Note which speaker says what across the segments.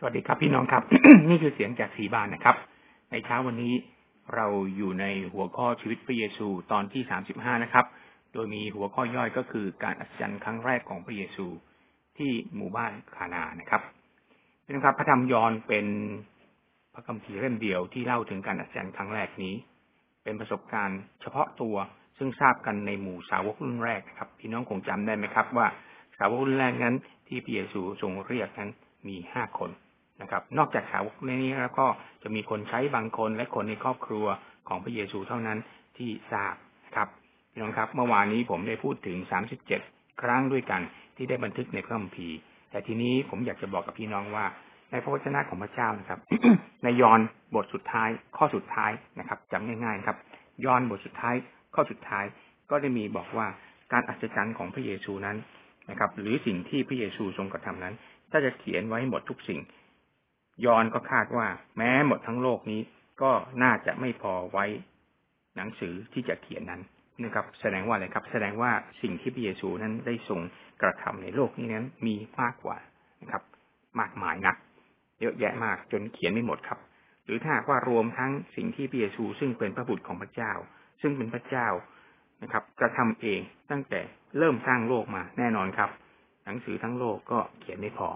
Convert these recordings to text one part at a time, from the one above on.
Speaker 1: สวัสดีครับพี่น้องครับ นี่คือเสียงจากสีบานนะครับ ในเช้าวันนี้เราอยู่ในหัวข้อชีวิตพระเยซูตอนที่สามสิบห้านะครับ โดยมีหัวข้อย่อยก็คือการอัศจรรย์ครั้งแรกของพระเยซูที่หมู่บ้านคานานะครับพี่น้องครับ พระธรรมยอห์นเป็นพระคัมภีร์เล่มเดียวที่เล่าถึงการอัศจรรย์ครั้งแรกนี้ เป็นประสบการณ์เฉพาะตัวซึ่งทราบกันในหมู่สาวกรุ่นแรกนะครับ พี่น้องคงจำได้ไหมครับ ว่าสาวกรุ่นแรกนั้นที่พระเยซูทรงเรียกนั้นมีห้าคน นะครับ นอกจากสาวกในนี้แล้วก็จะมีคนใช้บางคนและคนในครอบครัวของพระเยซูเท่านั้นที่ทราบนะครับพี่น้องครับ เมื่อวานนี้ผมได้พูดถึงสามสิบเจ็ดครั้งด้วยกันที่ได้บันทึกในพระคัมภีร์ แต่ทีนี้ผมอยากจะบอกกับพี่น้องว่า ในพระวจนะของพระเจ้านะครับ ในยอห์นบทสุดท้าย ข้อสุดท้ายนะครับจำง่ายๆครับยอห์นบทสุดท้าย ข้อสุดท้ายก็ได้มีบอกว่าการอัศจรรย์ของพระเยซูนั้นนะครับ หรือสิ่งที่พระเยซูทรงกระทำนั้น ถ้าจะเขียนไว้หมดทุกสิ่ง ยอนก็คาดว่า แม้หมดทั้งโลกนี้ก็น่าจะไม่พอไว้หนังสือที่จะเขียนนั้นนะครับ แสดงว่าอะไรครับ แสดงว่าสิ่งที่พระเยซูนั้นได้ทรงกระทำในโลกนี้นั้นมีมากกว่านะครับ มากมายนัก เยอะแยะมากจนเขียนไม่หมดครับ หรือถ้าว่ารวมทั้งสิ่งที่พระเยซู ซึ่งเป็นพระบุตรของพระเจ้า ซึ่งเป็นพระเจ้านะครับ กระทำเองตั้งแต่เริ่มสร้างโลกมาแน่นอนครับ หนังสือทั้งโลกก็เขียนไม่พอ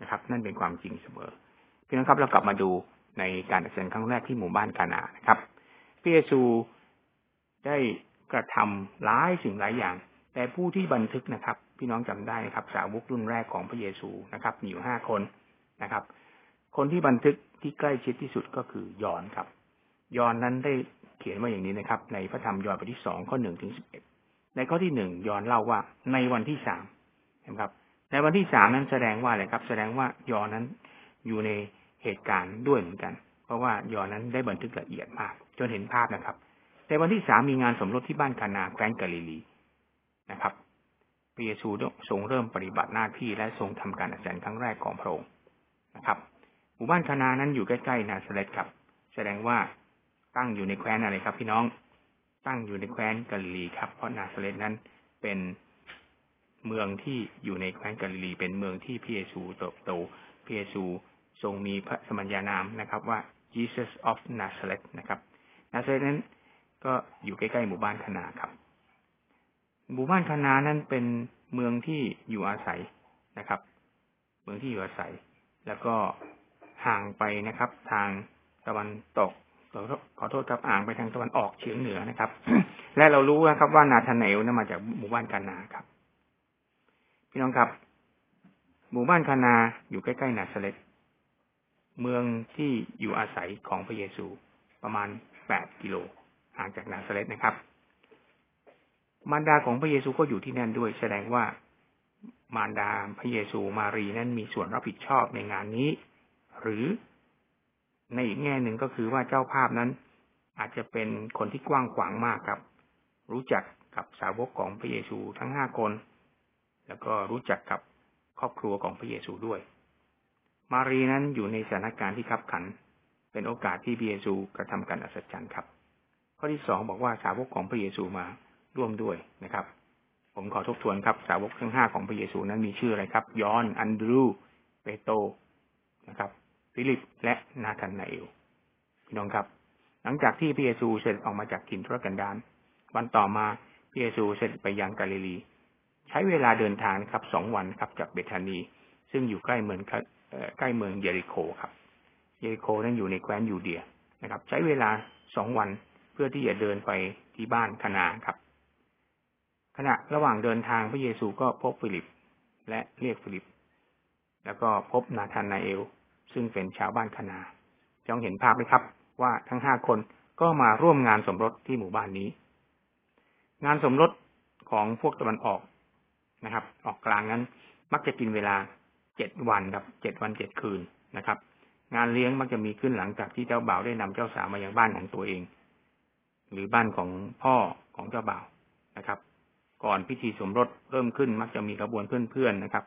Speaker 1: นะครับ นั่นเป็นความจริงเสมอ พี่น้องครับเรากลับมาดูในการอัศจรรย์ครั้งแรกที่หมู่บ้านกานานะครับพระเยซูได้กระทำหลายสิ่งหลายอย่าง แต่ผู้ที่บันทึกนะครับ พี่น้องจำได้นะครับ สาวกรุ่นแรกของพระเยซูนะครับ มีอยู่ห้าคนนะครับ คนที่บันทึกที่ใกล้ชิดที่สุดก็คือยอนครับ ยอนนั้นได้เขียนว่าอย่างนี้นะครับ ในพระธรรมยอห์นบทที่สองข้อหนึ่งถึงสิบเอ็ดในข้อที่หนึ่งยอนเล่าว่าในวันที่สามนะครับ ในวันที่สามนั้นแสดงว่าอะไรครับ แสดงว่ายอนนั้นอยู่ใน เหตุการณ์ด้วยเหมือนกัน เพราะว่ายอนั้นได้บันทึกละเอียดมาก จนเห็นภาพนะครับในวันที่สามมีงานสมรสที่บ้านคานาแคว้นกาลิลีนะครับพระเยซูทรงเริ่มปฏิบัติหน้าที่และทรงทำการอัศจรรย์ครั้งแรกของพระองค์นะครับหมู่บ้านคานานั้นอยู่ใกล้ๆนาซาเรตครับ แสดงว่าตั้งอยู่ในแคว้นอะไรครับ พี่น้องตั้งอยู่ในแคว้นกาลิลีครับ เพราะนาซาเรตนั้นเป็นเมืองที่อยู่ในแคว้นกาลิลี เป็นเมืองที่พระเยซูเติบโตพระเยซู ทรงมีพระสมัญญานามนะครับว่า Jesus of Nazareth นะครับนาซาเรตนั้นก็อยู่ใกล้ๆหมู่บ้านคณาครับ หมู่บ้านคณานั้นเป็นเมืองที่อยู่อาศัยนะครับ เมืองที่อยู่อาศัย แล้วก็ห่างไปนะครับ ทางตะวันตกขอโทษครับอ่างไปทางตะวันออกเฉียงเหนือนะครับ และเรารู้นะครับว่านาธานเอลนั้นมาจากหมู่บ้านคานาครับ พี่น้องครับ หมู่บ้านคานาอยู่ใกล้ๆนาซาเรต เมืองที่อยู่อาศัยของพระเยซูประมาณแปดกิโลห่างจากนาซาเรตนะครับ มารดาของพระเยซูก็อยู่ที่นั่นด้วย แสดงว่ามารดาพระเยซูมารีนั้นมีส่วนรับผิดชอบในงานนี้ หรือในอีกแง่หนึ่งก็คือว่าเจ้าภาพนั้น อาจจะเป็นคนที่กว้างขวางมากครับ รู้จักกับสาวกของพระเยซูทั้งห้าคน แล้วก็รู้จักกับครอบครัวของพระเยซูด้วย มารีนั้นอยู่ในสถานการณ์ที่คับขัน เป็นโอกาสที่พระเยซูกระทำการอัศจรรย์ครับ ข้อที่สองบอกว่าสาวกของพระเยซูมาร่วมด้วยนะครับ ผมขอทบทวนครับ สาวกทั้งห้าของพระเยซูนั้นมีชื่ออะไรครับ ยอห์น อันดรูว์ เปโตรนะครับ ฟิลิป และนาธานาเอลพี่น้องครับ หลังจากที่พระเยซูเสด็จออกมาจากถิ่นทุรกันดารวันต่อมาพระเยซูเสด็จไปยังกาลิลี ใช้เวลาเดินทางครับสองวันครับจากเบธานี ซึ่งอยู่ใกล้เมือง ใกล้เมืองเยริโคครับ เยริโคนั้นอยู่ในแคว้นยูเดียนะครับ ใช้เวลาสองวันเพื่อที่จะเดินไปที่บ้านคานาครับ ขณะระหว่างเดินทางพระเยซูก็พบฟิลิป และเรียกฟิลิป แล้วก็พบนาธานาเอล ซึ่งเป็นชาวบ้านคานาจ้องเห็นภาพไหมครับ ว่าทั้งห้าคนก็มาร่วมงานสมรสที่หมู่บ้านนี้ งานสมรสของพวกตะวันออกนะครับ ออกกลางนั้น มักจะกินเวลา เจ็ดวันครับเจ็ดวันเจ็ดคืนนะครับ งานเลี้ยงมักจะมีขึ้นหลังจากที่เจ้าบ่าวได้นำเจ้าสาวมายังบ้านของตัวเอง หรือบ้านของพ่อของเจ้าบ่าวนะครับ ก่อนพิธีสมรสเริ่มขึ้นมักจะมีกระบวนเพื่อนๆนะครับ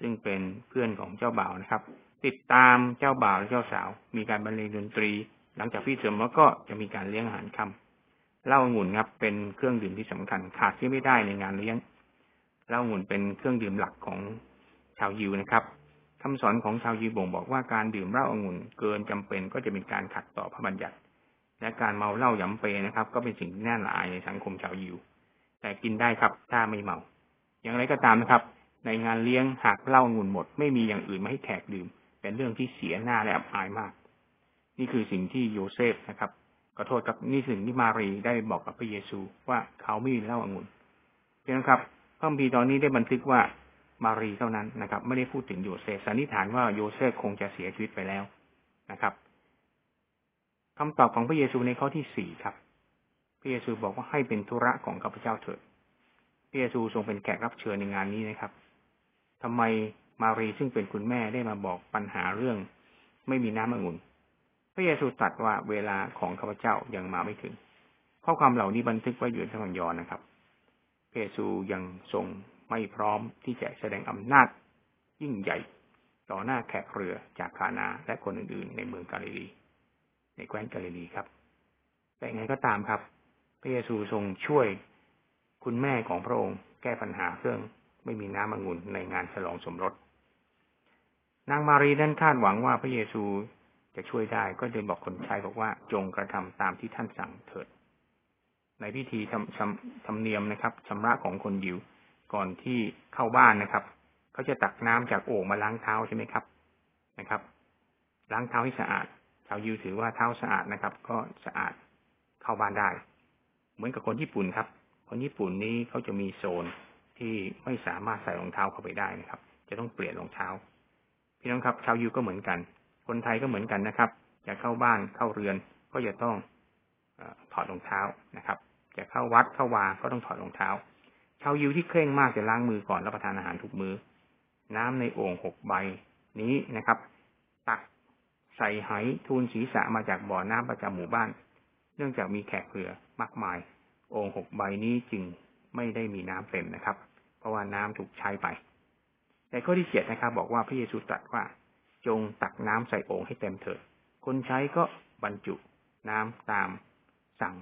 Speaker 1: ซึ่งเป็นเพื่อนของเจ้าบ่าวนะครับ ติดตามเจ้าบ่าวและเจ้าสาว มีการบรรเลงดนตรี หลังจากพิธีสมรสก็จะมีการเลี้ยงอาหารค่าเหล้าหมุนครับเป็นเครื่องดื่มที่สำคัญขาดที่ไม่ได้ในงานเลี้ยงเหล้าหมุนเป็นเครื่องดื่มหลักของ ชาวยิวนะครับคำสอนของชาวยิวบ่งบอกว่าการดื่มเหล้าองุ่นเกินจำเป็นก็จะเป็นการขัดต่อพระบัญญัติ และการเมาเหล้าหยำเปนะครับ ก็เป็นสิ่งที่น่าละอายในสังคมชาวยิว แต่กินได้ครับถ้าไม่เมา อย่างไรก็ตามนะครับ ในงานเลี้ยงหากเหล้าองุ่นหมด ไม่มีอย่างอื่นมาให้แขกดื่ม เป็นเรื่องที่เสียหน้าและอับอายมาก นี่คือสิ่งที่โยเซฟนะครับขอโทษครับนี่สิ่งที่มารีได้บอกกับพระเยซูว่าเขาไม่มีเหล้าองุ่นเพียงครับพระคัมภีร์ตอนนี้ได้บันทึกว่า มารีเท่านั้นนะครับ ไม่ได้พูดถึงโยเซฟสันนิษฐานว่าโยเซฟคงจะเสียชีวิตไปแล้วนะครับคำตอบของพระเยซูในข้อที่สี่ครับ พระเยซูบอกว่าให้เป็นธุระของข้าพเจ้าเถิดพระเยซูทรงเป็นแขกรับเชิญในงานนี้นะครับทำไมมารีซึ่งเป็นคุณแม่ได้มาบอกปัญหาเรื่อง ไม่มีน้ำองุ่น พระเยซูตรัสว่าเวลาของข้าพเจ้ายังมาไม่ถึง ข้อความเหล่านี้บันทึกไว้อยู่ในธรรมยอนนะครับ พระเยซูยังทรง ไม่พร้อมที่จะแสดงอำนาจยิ่งใหญ่ ต่อหน้าแขกเรือจากคานาและคนอื่นๆ ในเมืองกาลิลี ในแคว้นกาลิลีครับ แต่ไงก็ตามครับ พระเยซูทรงช่วยคุณแม่ของพระองค์แก้ปัญหาเรื่องไม่มีน้ำองุ่นในงานฉลองสมรส นางมารีนั้นคาดหวังว่าพระเยซูจะช่วยได้ก็เลยบอกคนใช้บอกว่าจงกระทำตามที่ท่านสั่งเถิด ในพิธีทำธรรมเนียมนะครับชำระของคนยิว ก่อนที่เข้าบ้านนะครับเขาจะตักน้ำจากโอ่งมาล้างเท้าใช่ไหมครับนะครับ ล้างเท้าให้สะอาดชาวยิวถือว่าเท้าสะอาดนะครับ ก็สะอาดเข้าบ้านได้ เหมือนกับคนญี่ปุ่นครับ คนญี่ปุ่นนี้เขาจะมีโซนที่ไม่สามารถใส่รองเท้าเข้าไปได้นะครับ จะต้องเปลี่ยนรองเท้า พี่น้องครับ ชาวยิวก็เหมือนกัน คนไทยก็เหมือนกันนะครับจะเข้าบ้านเข้าเรือนก็จะต้องถอดรองเท้านะครับ จะเข้าวัดเข้าวาก็ต้องถอดรองเท้า ชาวยิวที่เคร่งมากจะล้างมือก่อนรับประทานอาหารทุกมือ้อ น้ำในโอ่งหกใบนี้นะครับ ตักใส่ไหทูลศีรษะมาจากบ่อน้ำประจำหมู่บ้าน เนื่องจากมีแขกเรือมากมาย โอ่งหกใบนี้จึงไม่ได้มีน้ำเต็มนะครับ เพราะว่าน้ำถูกใช้ไป ในข้อที่เจ็ดนะครับ บอกว่าพระเยซูตรัสว่า จงตักน้ำใส่โอ่งให้เต็มเถิด คนใช้ก็บรรจุน้ำตามสั่ง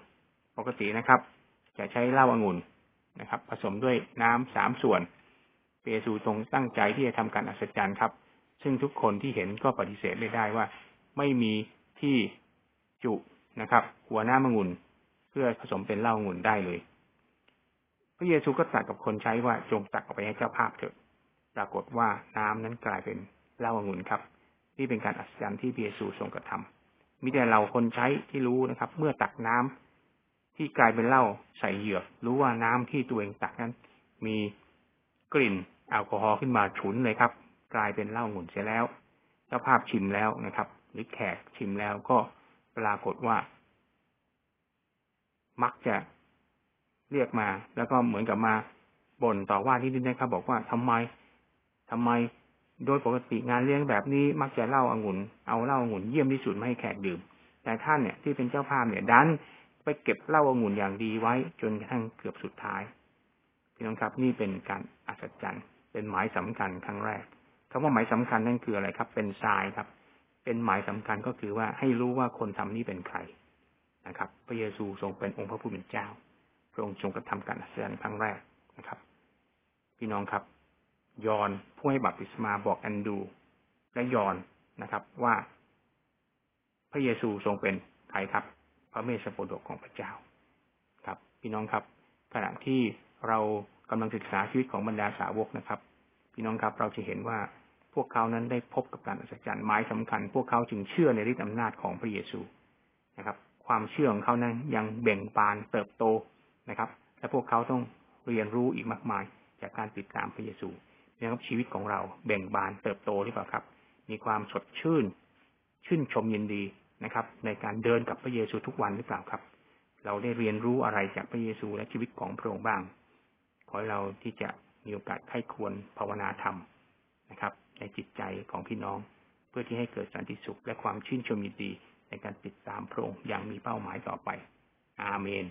Speaker 1: ปกตินะครับ จะใช้เหล้าอางุ่น นะครับ ผสมด้วยน้ำสามส่วนเปซูทรงตั้งใจที่จะทำการอัศจรรย์ครับ ซึ่งทุกคนที่เห็นก็ปฏิเสธไม่ได้ว่า ไม่มีที่จุนะครับ หัวหน้ามงุนเพื่อผสมเป็นเหล้างุ่นได้เลย พระเยซูก็ตรัสกับคนใช้ว่าจงตักออกไปให้เจ้าภาพเถอะ ปรากฏว่าน้ำนั้นกลายเป็นเหล้างุ่นครับที่เป็นการอัศจรรย์ที่พระเยซูทรงกระทำมีแต่เราคนใช้ที่รู้นะครับ เมื่อตักน้ำ ที่กลายเป็นเหล้าใส่เหยือกรู้ว่าน้ำที่ตัวเองตักนั้น มีกลิ่นแอลกอฮอล์ขึ้นมาฉุนเลยครับ กลายเป็นเหล้าหมุนเสียแล้วเจ้าภาพชิมแล้วนะครับ หรือแขกชิมแล้วก็ปรากฏว่า มักจะเรียกมา แล้วก็เหมือนกับมาบ่นต่อว่าที่นี่นะครับ บอกว่าทำไมทำไมโดยปกติงานเลี้ยงแบบนี้มักจะเล่าอางุ่นเอาเล่าอางุ่นเยี่ยมที่สุดม่ให้แขกดื่ม แต่ท่านเนี่ยที่เป็นเจ้าภาพเนี่ยดัน ไปเก็บเหล้าองุ่นอย่างดีไว้จนกระทั่งเกือบสุดท้าย พี่น้องครับ นี่เป็นการอัศจรรย์ เป็นหมายสำคัญครั้งแรกคำว่าหมายสำคัญนั่นคืออะไรครับ เป็นทรายครับ เป็นหมายสำคัญก็คือว่าให้รู้ว่าคนทำนี้เป็นใครนะครับ พระเยซูทรงเป็นองค์พระผู้เป็นเจ้า พระองค์ทรงกระทำการอัศจรรย์ครั้งแรกนะครับ พี่น้องครับ ยอนผู้ให้บัพติศมาบอกแอนดู และยอนนะครับ ว่า พระเยซูทรงเป็นใครครับ พระเมสสโปดกของพระเจ้า ครับ พี่น้องครับ ขณะที่เรากำลังศึกษาชีวิตของบรรดาสาวกนะครับ พี่น้องครับ เราจะเห็นว่าพวกเขานั้นได้พบกับการอัศจรรย์หมายสำคัญ พวกเขาจึงเชื่อในฤทธิอำนาจของพระเยซูนะครับ ความเชื่อของเขานั้นยังเบ่งบานเติบโตนะครับ และพวกเขาต้องเรียนรู้อีกมากมาย จากการติดตามพระเยซูนะครับชีวิตของเราเบ่งบานเติบโตหรือเปล่าครับ มีความสดชื่น ชื่นชมยินดี นะครับ ในการเดินกับพระเยซูทุกวันหรือเปล่าครับ เราได้เรียนรู้อะไรจากพระเยซูและชีวิตของพระองค์บ้าง ขอให้เราที่จะมีโอกาสไข้ควรภาวนาธรรมนะครับ ในจิตใจของพี่น้อง เพื่อที่ให้เกิดสันติสุขและความชื่นชมยินดีในการติดตามพระองค์อย่างมีเป้าหมายต่อไป อาเมน